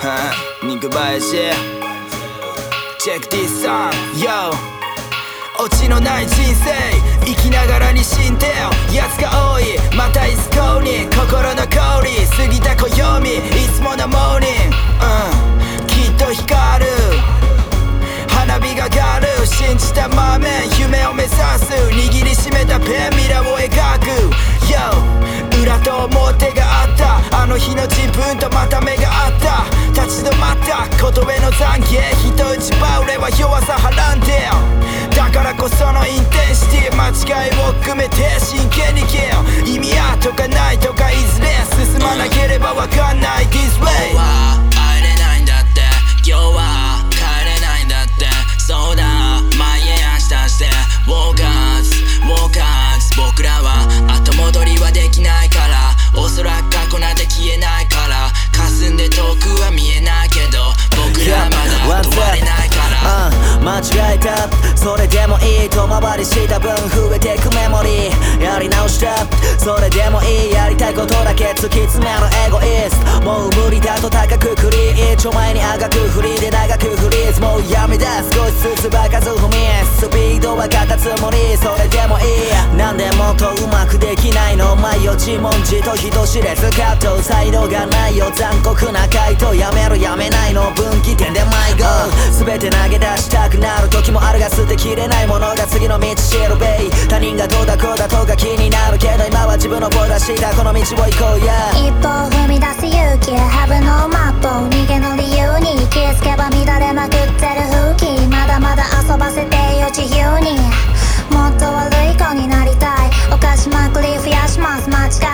林 Check this song, yo オチのない人生。生きながらに死んでよ。奴が多い。またいつこうに。心の氷過ぎた暦。弱さはらんでだからこそのインテンシティ間違いを含めて真剣にけよ。意味遠回りした分増えてくメモリー。やり直した。それでもいい。やりたいことだけ突き詰めるエゴイスト。もう無理だと高くくり一丁前に上がく振りで長くフリーズ。もうやめだ。少しずつ場数踏みスピードは勝ったつもりそれでもいい。なんでもっとうまくできないの。前よ自問自答人知れず。葛藤才能がないよ。残酷な回答。やめろやめないの。分岐点で迷子。全て投げ出したくなるうだとか気になるけど今は自分の声出しだこの道を行こうや。一歩踏み出す勇気ハブのマップ逃げの理由に気づけば乱れまくってる風紀まだまだ遊ばせてよ自由に。もっと悪い子になりたい。犯しまくり増やします。間違い